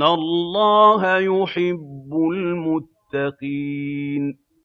إِنَّ اللَّهَ يُحِبُّ الْمُتَّقِينَ